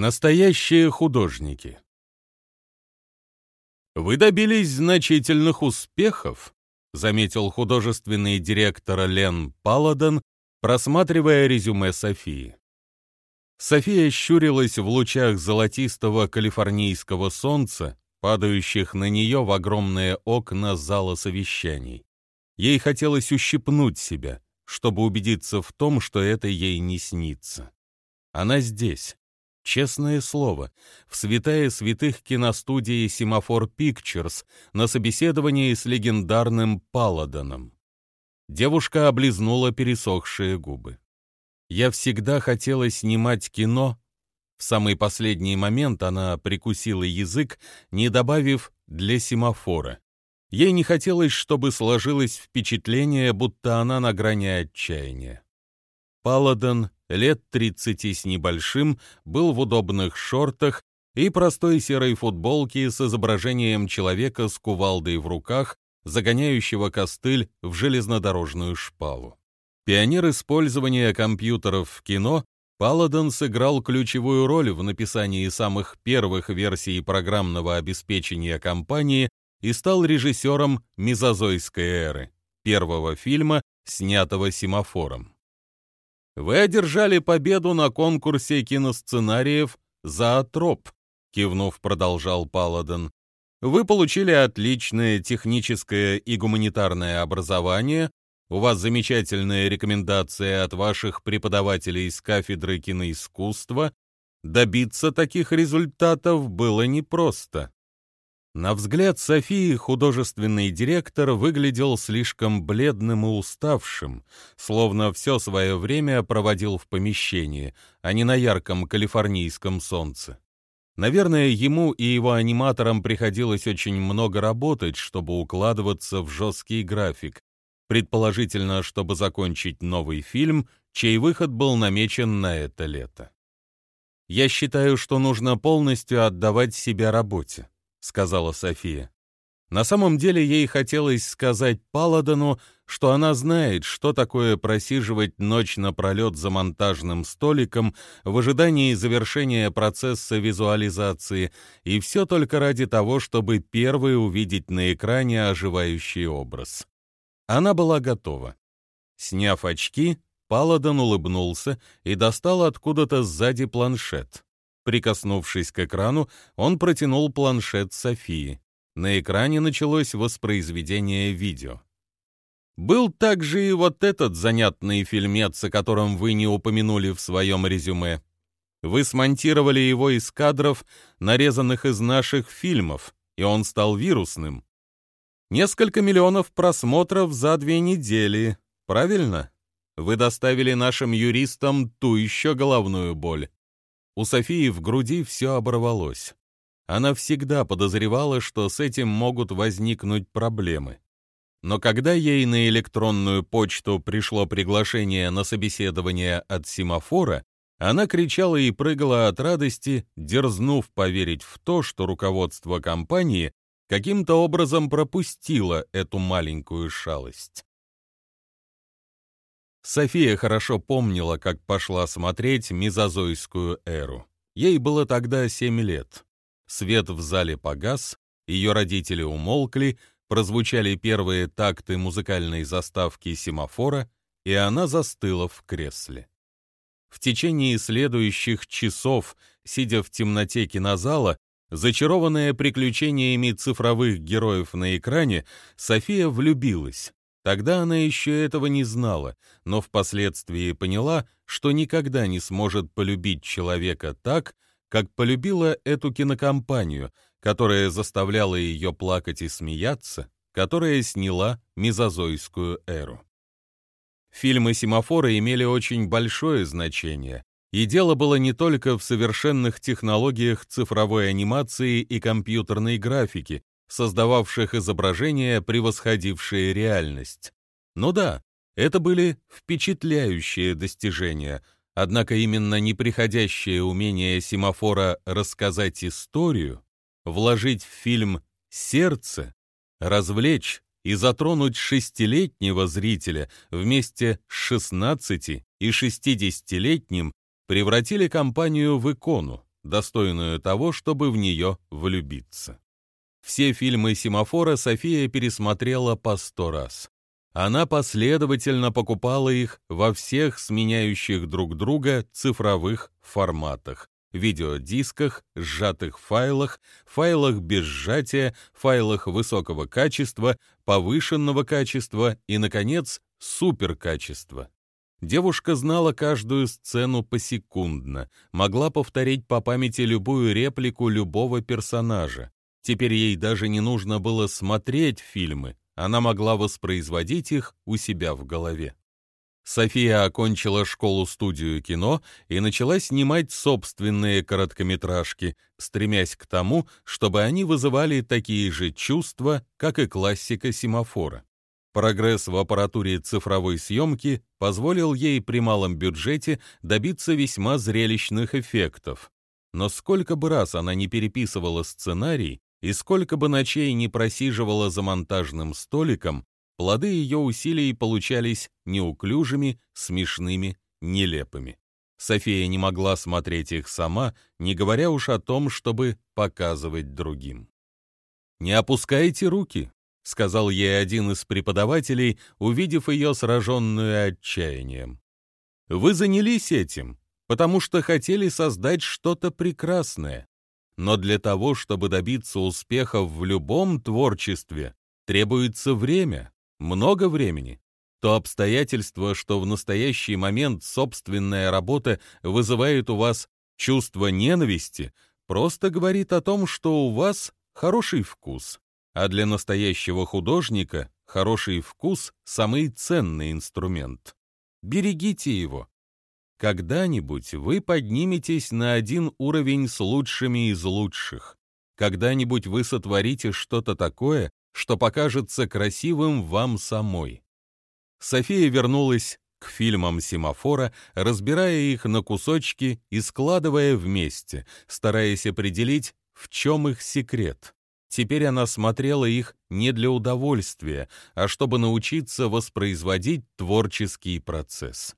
Настоящие художники. Вы добились значительных успехов, заметил художественный директор Лен Паладен, просматривая резюме Софии. София щурилась в лучах золотистого калифорнийского солнца, падающих на нее в огромные окна зала совещаний. Ей хотелось ущипнуть себя, чтобы убедиться в том, что это ей не снится. Она здесь, Честное слово, в святая святых киностудии Семафор Pictures на собеседовании с легендарным Паладоном. Девушка облизнула пересохшие губы. Я всегда хотела снимать кино. В самый последний момент она прикусила язык, не добавив «для семафора». Ей не хотелось, чтобы сложилось впечатление, будто она на грани отчаяния. Паладон лет 30 с небольшим, был в удобных шортах и простой серой футболке с изображением человека с кувалдой в руках, загоняющего костыль в железнодорожную шпалу. Пионер использования компьютеров в кино, Паладон сыграл ключевую роль в написании самых первых версий программного обеспечения компании и стал режиссером мезозойской эры, первого фильма, снятого семафором. Вы одержали победу на конкурсе киносценариев «Зоотроп», — кивнув, продолжал Паладин. Вы получили отличное техническое и гуманитарное образование, у вас замечательная рекомендация от ваших преподавателей с кафедры киноискусства. Добиться таких результатов было непросто. На взгляд Софии художественный директор выглядел слишком бледным и уставшим, словно все свое время проводил в помещении, а не на ярком калифорнийском солнце. Наверное, ему и его аниматорам приходилось очень много работать, чтобы укладываться в жесткий график, предположительно, чтобы закончить новый фильм, чей выход был намечен на это лето. Я считаю, что нужно полностью отдавать себя работе. — сказала София. На самом деле ей хотелось сказать Паладону, что она знает, что такое просиживать ночь напролет за монтажным столиком в ожидании завершения процесса визуализации, и все только ради того, чтобы первой увидеть на экране оживающий образ. Она была готова. Сняв очки, Паладон улыбнулся и достал откуда-то сзади планшет. Прикоснувшись к экрану, он протянул планшет Софии. На экране началось воспроизведение видео. Был также и вот этот занятный фильмец, о котором вы не упомянули в своем резюме. Вы смонтировали его из кадров, нарезанных из наших фильмов, и он стал вирусным. Несколько миллионов просмотров за две недели, правильно? Вы доставили нашим юристам ту еще головную боль. У Софии в груди все оборвалось. Она всегда подозревала, что с этим могут возникнуть проблемы. Но когда ей на электронную почту пришло приглашение на собеседование от семафора, она кричала и прыгала от радости, дерзнув поверить в то, что руководство компании каким-то образом пропустило эту маленькую шалость. София хорошо помнила, как пошла смотреть мезозойскую эру. Ей было тогда семь лет. Свет в зале погас, ее родители умолкли, прозвучали первые такты музыкальной заставки семафора, и она застыла в кресле. В течение следующих часов, сидя в темноте кинозала, зачарованная приключениями цифровых героев на экране, София влюбилась, Тогда она еще этого не знала, но впоследствии поняла, что никогда не сможет полюбить человека так, как полюбила эту кинокомпанию, которая заставляла ее плакать и смеяться, которая сняла мезозойскую эру. Фильмы семафора имели очень большое значение, и дело было не только в совершенных технологиях цифровой анимации и компьютерной графики, создававших изображения, превосходившие реальность. Ну да, это были впечатляющие достижения, однако именно неприходящее умение семафора рассказать историю, вложить в фильм сердце, развлечь и затронуть шестилетнего зрителя вместе с 16 и 60-летним превратили компанию в икону, достойную того, чтобы в нее влюбиться. Все фильмы «Семафора» София пересмотрела по сто раз. Она последовательно покупала их во всех сменяющих друг друга цифровых форматах видеодисках, сжатых файлах, файлах без сжатия, файлах высокого качества, повышенного качества и, наконец, суперкачества. Девушка знала каждую сцену посекундно, могла повторить по памяти любую реплику любого персонажа. Теперь ей даже не нужно было смотреть фильмы, она могла воспроизводить их у себя в голове. София окончила школу-студию кино и начала снимать собственные короткометражки, стремясь к тому, чтобы они вызывали такие же чувства, как и классика семафора. Прогресс в аппаратуре цифровой съемки позволил ей при малом бюджете добиться весьма зрелищных эффектов. Но сколько бы раз она не переписывала сценарий и сколько бы ночей не просиживала за монтажным столиком, плоды ее усилий получались неуклюжими, смешными, нелепыми. София не могла смотреть их сама, не говоря уж о том, чтобы показывать другим. «Не опускайте руки», — сказал ей один из преподавателей, увидев ее сраженную отчаянием. «Вы занялись этим, потому что хотели создать что-то прекрасное. Но для того, чтобы добиться успеха в любом творчестве, требуется время, много времени. То обстоятельство, что в настоящий момент собственная работа вызывает у вас чувство ненависти, просто говорит о том, что у вас хороший вкус. А для настоящего художника хороший вкус – самый ценный инструмент. Берегите его. Когда-нибудь вы подниметесь на один уровень с лучшими из лучших. Когда-нибудь вы сотворите что-то такое, что покажется красивым вам самой. София вернулась к фильмам семафора, разбирая их на кусочки и складывая вместе, стараясь определить, в чем их секрет. Теперь она смотрела их не для удовольствия, а чтобы научиться воспроизводить творческий процесс.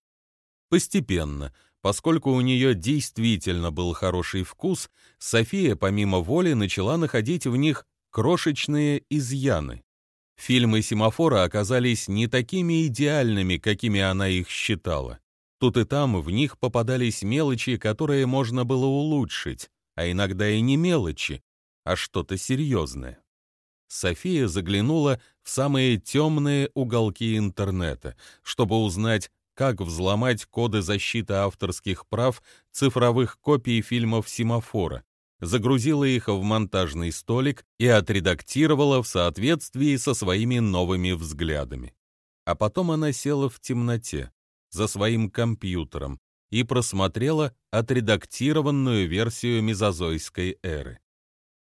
Постепенно, поскольку у нее действительно был хороший вкус, София помимо воли начала находить в них крошечные изъяны. Фильмы семафора оказались не такими идеальными, какими она их считала. Тут и там в них попадались мелочи, которые можно было улучшить, а иногда и не мелочи, а что-то серьезное. София заглянула в самые темные уголки интернета, чтобы узнать, как взломать коды защиты авторских прав цифровых копий фильмов «Семафора», загрузила их в монтажный столик и отредактировала в соответствии со своими новыми взглядами. А потом она села в темноте за своим компьютером и просмотрела отредактированную версию мезозойской эры.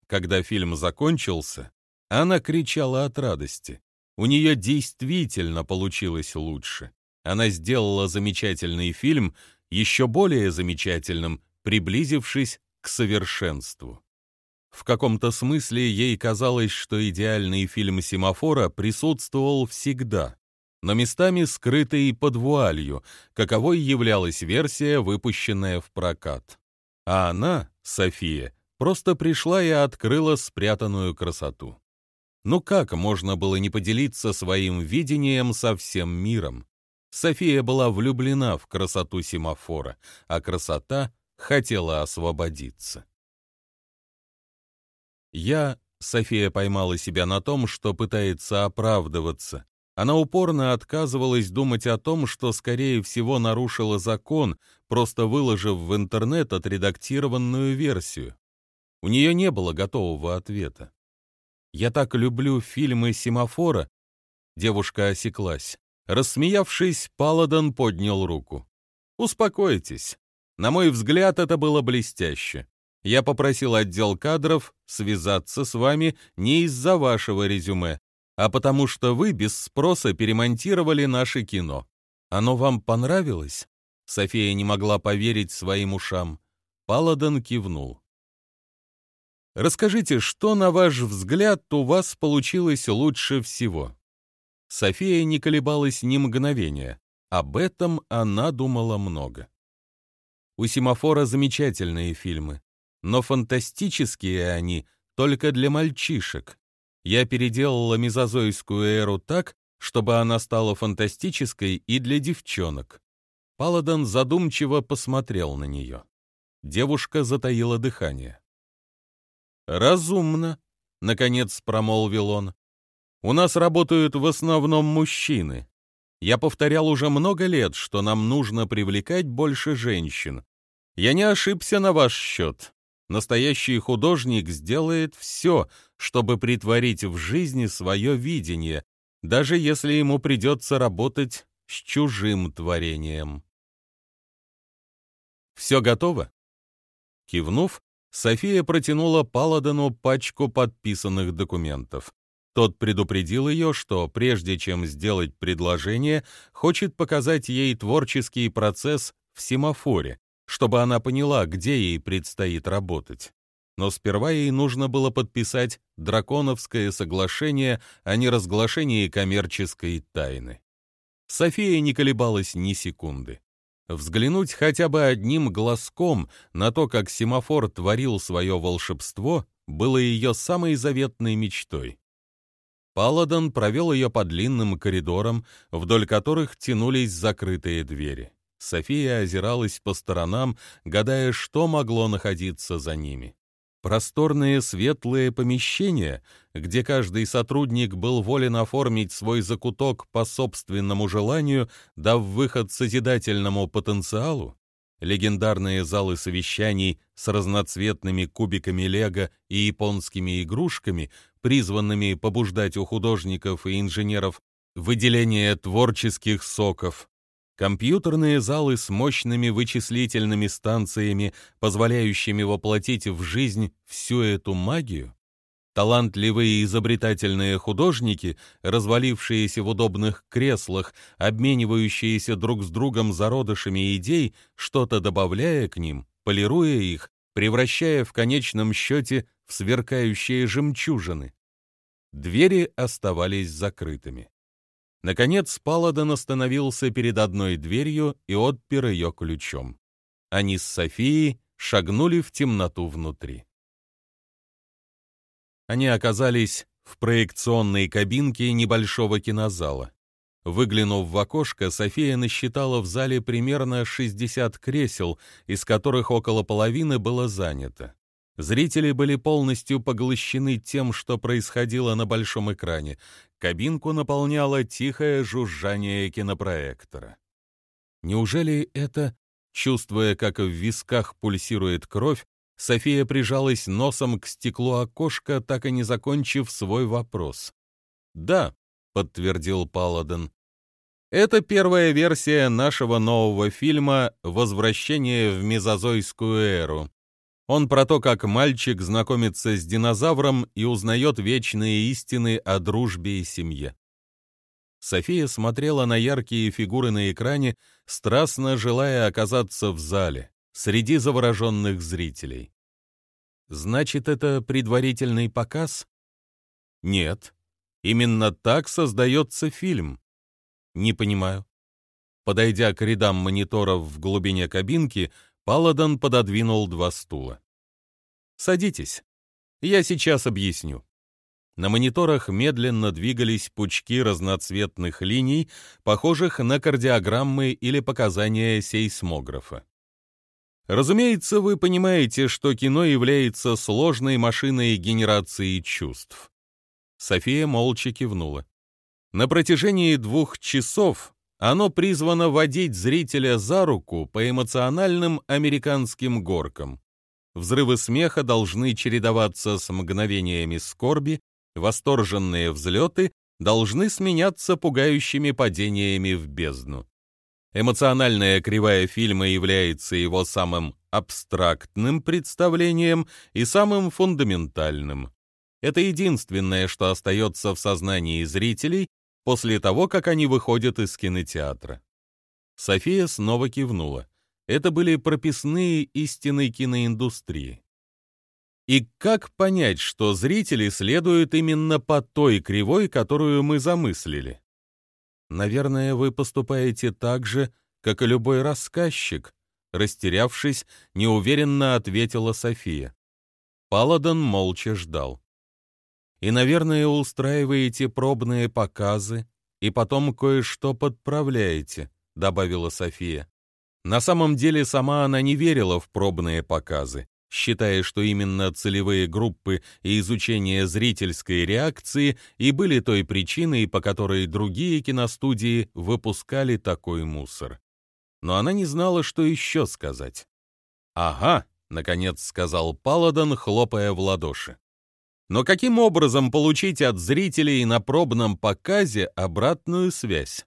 Когда фильм закончился, она кричала от радости. У нее действительно получилось лучше. Она сделала замечательный фильм, еще более замечательным, приблизившись к совершенству. В каком-то смысле ей казалось, что идеальный фильм «Семафора» присутствовал всегда, но местами скрытый под вуалью, каковой являлась версия, выпущенная в прокат. А она, София, просто пришла и открыла спрятанную красоту. Ну как можно было не поделиться своим видением со всем миром? София была влюблена в красоту семафора, а красота хотела освободиться. Я, София поймала себя на том, что пытается оправдываться. Она упорно отказывалась думать о том, что, скорее всего, нарушила закон, просто выложив в интернет отредактированную версию. У нее не было готового ответа. «Я так люблю фильмы семафора», девушка осеклась. Рассмеявшись, Паладон поднял руку. «Успокойтесь. На мой взгляд, это было блестяще. Я попросил отдел кадров связаться с вами не из-за вашего резюме, а потому что вы без спроса перемонтировали наше кино. Оно вам понравилось?» София не могла поверить своим ушам. Паладон кивнул. Расскажите, что, на ваш взгляд, у вас получилось лучше всего? София не колебалась ни мгновения. Об этом она думала много. У семафора замечательные фильмы. но фантастические они только для мальчишек. Я переделала мезозойскую эру так, чтобы она стала фантастической и для девчонок. Паладон задумчиво посмотрел на нее. Девушка затаила дыхание. «Разумно», — наконец промолвил он. «У нас работают в основном мужчины. Я повторял уже много лет, что нам нужно привлекать больше женщин. Я не ошибся на ваш счет. Настоящий художник сделает все, чтобы притворить в жизни свое видение, даже если ему придется работать с чужим творением. «Все готово?» Кивнув, София протянула Паладону пачку подписанных документов. Тот предупредил ее, что прежде чем сделать предложение, хочет показать ей творческий процесс в семафоре, чтобы она поняла, где ей предстоит работать. Но сперва ей нужно было подписать драконовское соглашение о неразглашении коммерческой тайны. София не колебалась ни секунды. Взглянуть хотя бы одним глазком на то, как семафор творил свое волшебство, было ее самой заветной мечтой. Паладон провел ее по длинным коридорам, вдоль которых тянулись закрытые двери. София озиралась по сторонам, гадая, что могло находиться за ними. Просторные светлые помещения, где каждый сотрудник был волен оформить свой закуток по собственному желанию, дав выход созидательному потенциалу, легендарные залы совещаний с разноцветными кубиками лего и японскими игрушками, призванными побуждать у художников и инженеров выделение творческих соков, компьютерные залы с мощными вычислительными станциями, позволяющими воплотить в жизнь всю эту магию, Талантливые изобретательные художники, развалившиеся в удобных креслах, обменивающиеся друг с другом зародышами идей, что-то добавляя к ним, полируя их, превращая в конечном счете в сверкающие жемчужины. Двери оставались закрытыми. Наконец Паладон остановился перед одной дверью и отпер ее ключом. Они с Софией шагнули в темноту внутри. Они оказались в проекционной кабинке небольшого кинозала. Выглянув в окошко, София насчитала в зале примерно 60 кресел, из которых около половины было занято. Зрители были полностью поглощены тем, что происходило на большом экране. Кабинку наполняло тихое жужжание кинопроектора. Неужели это, чувствуя, как в висках пульсирует кровь, София прижалась носом к стеклу окошка, так и не закончив свой вопрос. «Да», — подтвердил Паладин. «Это первая версия нашего нового фильма «Возвращение в мезозойскую эру». Он про то, как мальчик знакомится с динозавром и узнает вечные истины о дружбе и семье. София смотрела на яркие фигуры на экране, страстно желая оказаться в зале среди завороженных зрителей. Значит, это предварительный показ? Нет. Именно так создается фильм. Не понимаю. Подойдя к рядам мониторов в глубине кабинки, Паладон пододвинул два стула. «Садитесь. Я сейчас объясню». На мониторах медленно двигались пучки разноцветных линий, похожих на кардиограммы или показания сейсмографа. Разумеется, вы понимаете, что кино является сложной машиной генерации чувств. София молча кивнула. На протяжении двух часов оно призвано водить зрителя за руку по эмоциональным американским горкам. Взрывы смеха должны чередоваться с мгновениями скорби, восторженные взлеты должны сменяться пугающими падениями в бездну. Эмоциональная кривая фильма является его самым абстрактным представлением и самым фундаментальным. Это единственное, что остается в сознании зрителей после того, как они выходят из кинотеатра. София снова кивнула. Это были прописные истины киноиндустрии. И как понять, что зрители следуют именно по той кривой, которую мы замыслили? Наверное, вы поступаете так же, как и любой рассказчик, Растерявшись, неуверенно ответила София. Паладон молча ждал. «И, наверное, устраиваете пробные показы и потом кое-что подправляете», — добавила София. На самом деле сама она не верила в пробные показы, считая, что именно целевые группы и изучение зрительской реакции и были той причиной, по которой другие киностудии выпускали такой мусор. Но она не знала, что еще сказать. «Ага», — наконец сказал Паладон, хлопая в ладоши. «Но каким образом получить от зрителей на пробном показе обратную связь?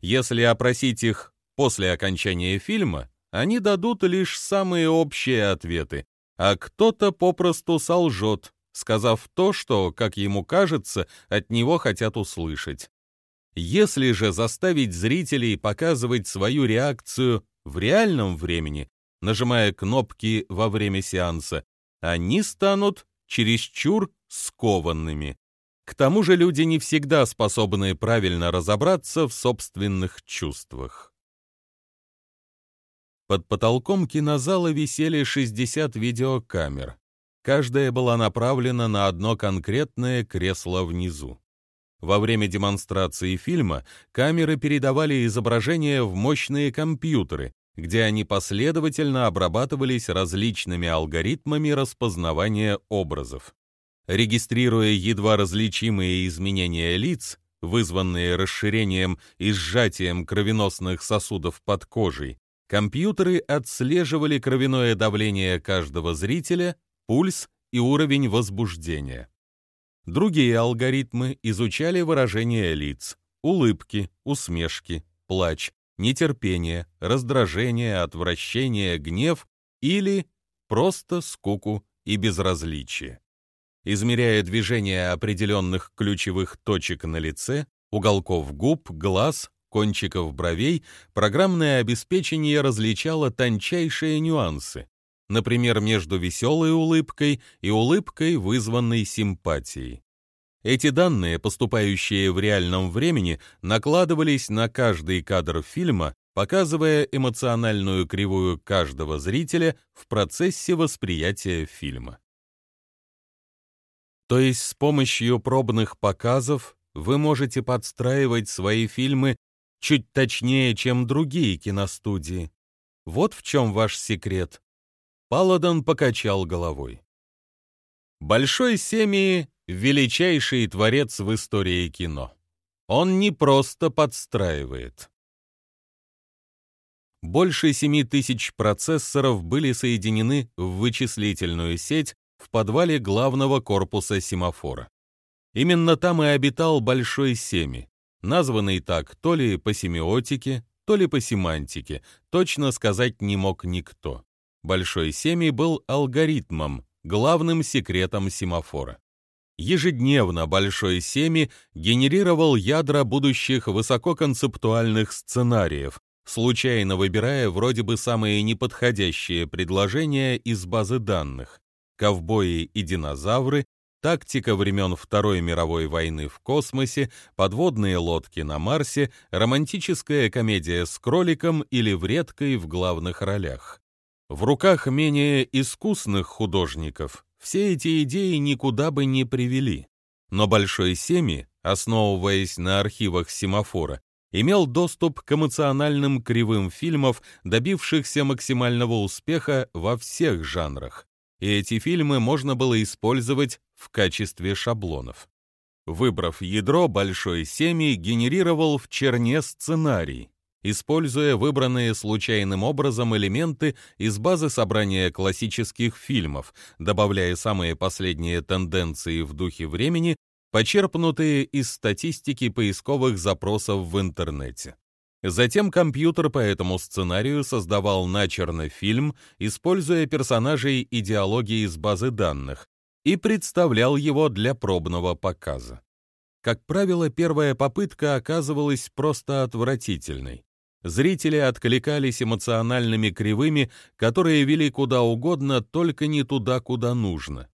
Если опросить их После окончания фильма они дадут лишь самые общие ответы, а кто-то попросту солжет, сказав то, что, как ему кажется, от него хотят услышать. Если же заставить зрителей показывать свою реакцию в реальном времени, нажимая кнопки во время сеанса, они станут чересчур скованными. К тому же люди не всегда способны правильно разобраться в собственных чувствах. Под потолком кинозала висели 60 видеокамер. Каждая была направлена на одно конкретное кресло внизу. Во время демонстрации фильма камеры передавали изображения в мощные компьютеры, где они последовательно обрабатывались различными алгоритмами распознавания образов. Регистрируя едва различимые изменения лиц, вызванные расширением и сжатием кровеносных сосудов под кожей, Компьютеры отслеживали кровяное давление каждого зрителя, пульс и уровень возбуждения. Другие алгоритмы изучали выражение лиц, улыбки, усмешки, плач, нетерпение, раздражение, отвращение, гнев или просто скуку и безразличие. Измеряя движение определенных ключевых точек на лице, уголков губ, глаз, кончиков бровей программное обеспечение различало тончайшие нюансы, например, между веселой улыбкой и улыбкой, вызванной симпатией. Эти данные, поступающие в реальном времени, накладывались на каждый кадр фильма, показывая эмоциональную кривую каждого зрителя в процессе восприятия фильма. То есть с помощью пробных показов вы можете подстраивать свои фильмы чуть точнее, чем другие киностудии. Вот в чем ваш секрет. Паладон покачал головой. Большой Семьи — величайший творец в истории кино. Он не просто подстраивает. Больше 7 тысяч процессоров были соединены в вычислительную сеть в подвале главного корпуса семафора. Именно там и обитал Большой Семи, названный так то ли по семиотике, то ли по семантике, точно сказать не мог никто. Большой Семи был алгоритмом, главным секретом семафора. Ежедневно Большой Семи генерировал ядра будущих высококонцептуальных сценариев, случайно выбирая вроде бы самые неподходящие предложения из базы данных. Ковбои и динозавры, тактика времен Второй мировой войны в космосе, подводные лодки на Марсе, романтическая комедия с кроликом или вредкой в главных ролях. В руках менее искусных художников все эти идеи никуда бы не привели. Но Большой Семи, основываясь на архивах семафора, имел доступ к эмоциональным кривым фильмов, добившихся максимального успеха во всех жанрах и эти фильмы можно было использовать в качестве шаблонов. Выбрав ядро, Большой Семи генерировал в черне сценарий, используя выбранные случайным образом элементы из базы собрания классических фильмов, добавляя самые последние тенденции в духе времени, почерпнутые из статистики поисковых запросов в интернете. Затем компьютер по этому сценарию создавал начерно фильм, используя персонажей идеологии из базы данных, и представлял его для пробного показа. Как правило, первая попытка оказывалась просто отвратительной. Зрители откликались эмоциональными кривыми, которые вели куда угодно, только не туда, куда нужно.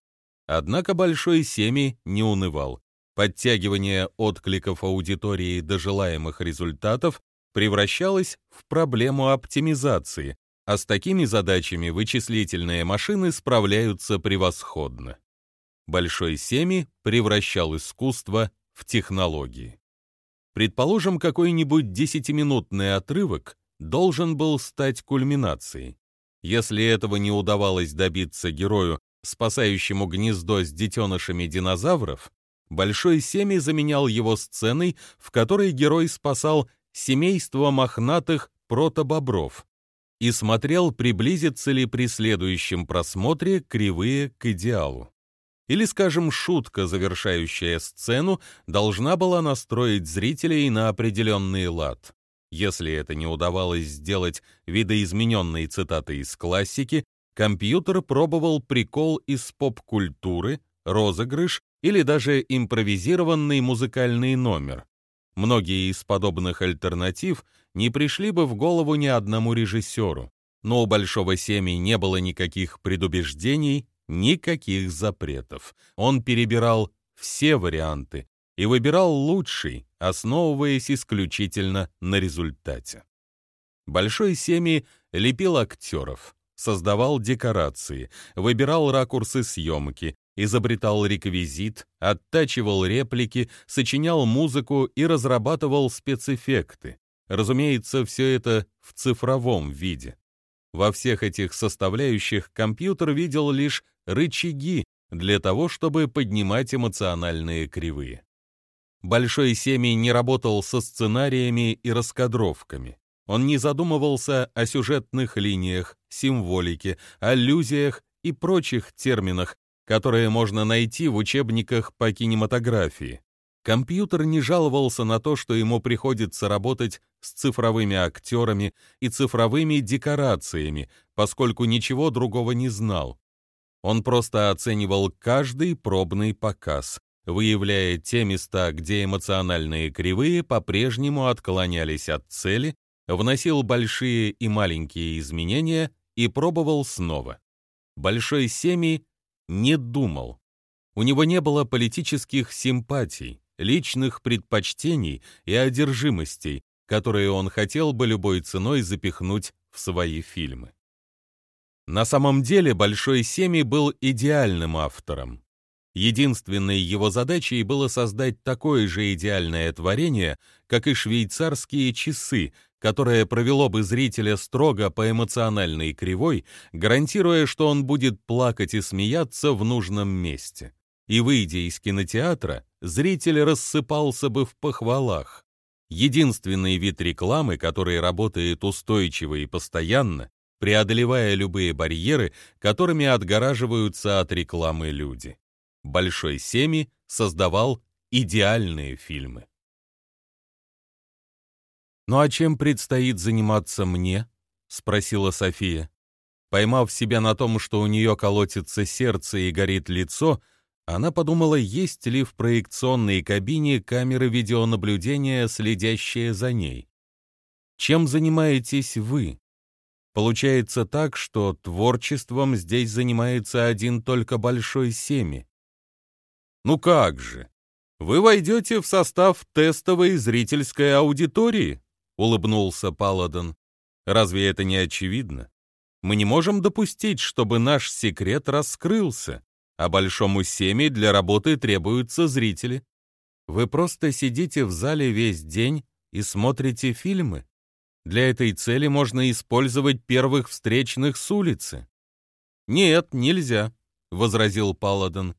Однако Большой Семи не унывал. Подтягивание откликов аудитории до желаемых результатов превращалась в проблему оптимизации, а с такими задачами вычислительные машины справляются превосходно. Большой Семи превращал искусство в технологии. Предположим, какой-нибудь десятиминутный отрывок должен был стать кульминацией. Если этого не удавалось добиться герою, спасающему гнездо с детенышами динозавров, Большой Семи заменял его сценой, в которой герой спасал семейство мохнатых протобобров и смотрел, приблизится ли при следующем просмотре кривые к идеалу. Или, скажем, шутка, завершающая сцену, должна была настроить зрителей на определенный лад. Если это не удавалось сделать видоизмененной цитатой из классики, компьютер пробовал прикол из поп-культуры, розыгрыш или даже импровизированный музыкальный номер. Многие из подобных альтернатив не пришли бы в голову ни одному режиссеру, но у Большого Семи не было никаких предубеждений, никаких запретов. Он перебирал все варианты и выбирал лучший, основываясь исключительно на результате. Большой Семи лепил актеров, создавал декорации, выбирал ракурсы съемки, изобретал реквизит, оттачивал реплики, сочинял музыку и разрабатывал спецэффекты. Разумеется, все это в цифровом виде. Во всех этих составляющих компьютер видел лишь рычаги для того, чтобы поднимать эмоциональные кривые. Большой Семи не работал со сценариями и раскадровками. Он не задумывался о сюжетных линиях, символике, аллюзиях и прочих терминах, которые можно найти в учебниках по кинематографии. Компьютер не жаловался на то, что ему приходится работать с цифровыми актерами и цифровыми декорациями, поскольку ничего другого не знал. Он просто оценивал каждый пробный показ, выявляя те места, где эмоциональные кривые по-прежнему отклонялись от цели, вносил большие и маленькие изменения и пробовал снова. Большой Семи не думал. У него не было политических симпатий, личных предпочтений и одержимостей, которые он хотел бы любой ценой запихнуть в свои фильмы. На самом деле Большой Семи был идеальным автором. Единственной его задачей было создать такое же идеальное творение, как и швейцарские часы, которое провело бы зрителя строго по эмоциональной кривой, гарантируя, что он будет плакать и смеяться в нужном месте. И, выйдя из кинотеатра, зритель рассыпался бы в похвалах. Единственный вид рекламы, который работает устойчиво и постоянно, преодолевая любые барьеры, которыми отгораживаются от рекламы люди. Большой Семи создавал идеальные фильмы. «Ну а чем предстоит заниматься мне?» — спросила София. Поймав себя на том, что у нее колотится сердце и горит лицо, она подумала, есть ли в проекционной кабине камеры видеонаблюдения, следящие за ней. «Чем занимаетесь вы?» Получается так, что творчеством здесь занимается один только Большой Семи. Ну как же? Вы войдете в состав тестовой зрительской аудитории, улыбнулся Паладин. Разве это не очевидно? Мы не можем допустить, чтобы наш секрет раскрылся, а большому семье для работы требуются зрители. Вы просто сидите в зале весь день и смотрите фильмы. Для этой цели можно использовать первых встречных с улицы. Нет, нельзя, возразил Паладин.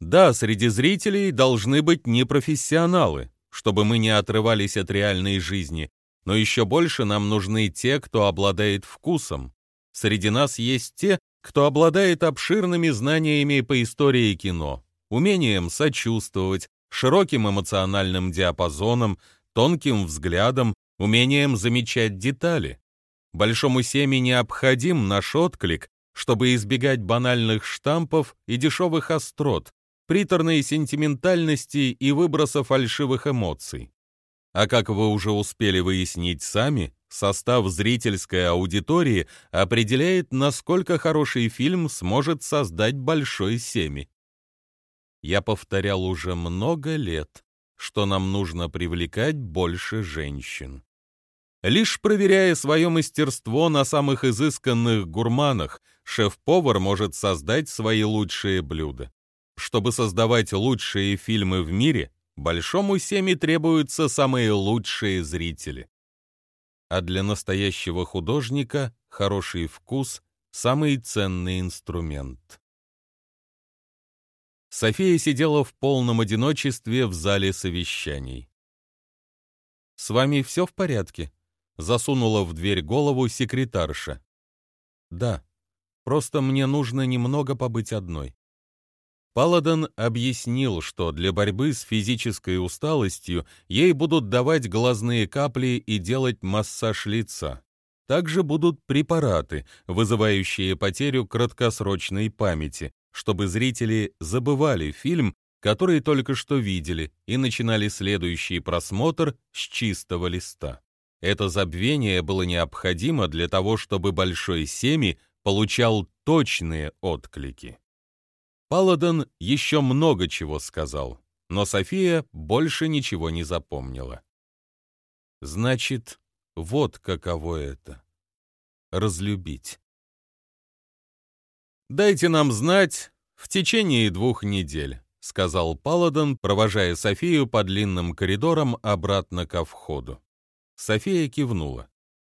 Да, среди зрителей должны быть непрофессионалы, чтобы мы не отрывались от реальной жизни, но еще больше нам нужны те, кто обладает вкусом. Среди нас есть те, кто обладает обширными знаниями по истории кино, умением сочувствовать, широким эмоциональным диапазоном, тонким взглядом, умением замечать детали. Большому семье необходим наш отклик, чтобы избегать банальных штампов и дешевых острот, приторной сентиментальности и выброса фальшивых эмоций. А как вы уже успели выяснить сами, состав зрительской аудитории определяет, насколько хороший фильм сможет создать большой семьи. Я повторял уже много лет, что нам нужно привлекать больше женщин. Лишь проверяя свое мастерство на самых изысканных гурманах, шеф-повар может создать свои лучшие блюда. Чтобы создавать лучшие фильмы в мире, большому семи требуются самые лучшие зрители. А для настоящего художника хороший вкус – самый ценный инструмент. София сидела в полном одиночестве в зале совещаний. «С вами все в порядке?» — засунула в дверь голову секретарша. «Да, просто мне нужно немного побыть одной». Паладин объяснил, что для борьбы с физической усталостью ей будут давать глазные капли и делать массаж лица. Также будут препараты, вызывающие потерю краткосрочной памяти, чтобы зрители забывали фильм, который только что видели, и начинали следующий просмотр с чистого листа. Это забвение было необходимо для того, чтобы Большой Семи получал точные отклики. Паладин еще много чего сказал, но София больше ничего не запомнила. Значит, вот каково это — разлюбить. «Дайте нам знать в течение двух недель», — сказал Паладин, провожая Софию по длинным коридорам обратно ко входу. София кивнула.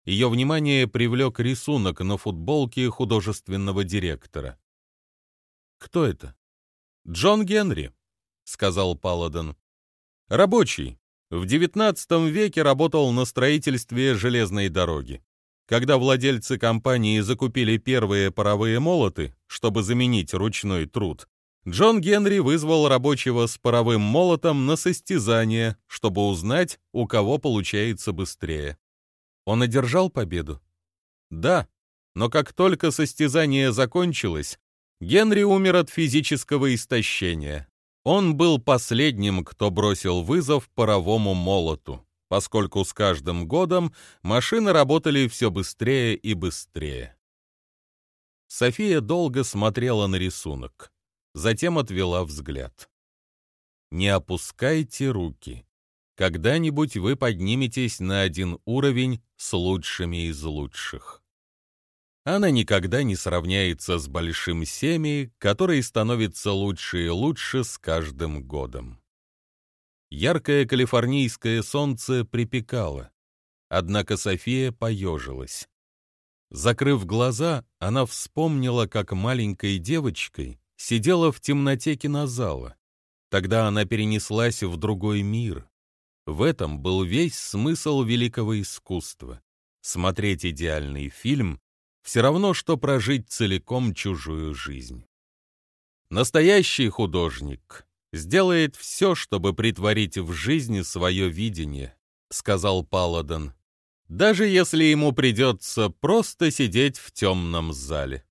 Ее внимание привлек рисунок на футболке художественного директора. «Кто это?» «Джон Генри», — сказал Паладин. «Рабочий. В XIX веке работал на строительстве железной дороги. Когда владельцы компании закупили первые паровые молоты, чтобы заменить ручной труд, Джон Генри вызвал рабочего с паровым молотом на состязание, чтобы узнать, у кого получается быстрее. Он одержал победу? Да, но как только состязание закончилось, Генри умер от физического истощения. Он был последним, кто бросил вызов паровому молоту поскольку с каждым годом машины работали все быстрее и быстрее. София долго смотрела на рисунок, затем отвела взгляд. Не опускайте руки. Когда-нибудь вы подниметесь на один уровень с лучшими из лучших. Она никогда не сравняется с большим семьей, который становится лучше и лучше с каждым годом. Яркое калифорнийское солнце припекало. Однако София поежилась. Закрыв глаза, она вспомнила, как маленькой девочкой сидела в темноте кинозала. Тогда она перенеслась в другой мир. В этом был весь смысл великого искусства. Смотреть идеальный фильм — все равно, что прожить целиком чужую жизнь. Настоящий художник сделает все, чтобы притворить в жизни свое видение», — сказал Паладин, «даже если ему придется просто сидеть в темном зале».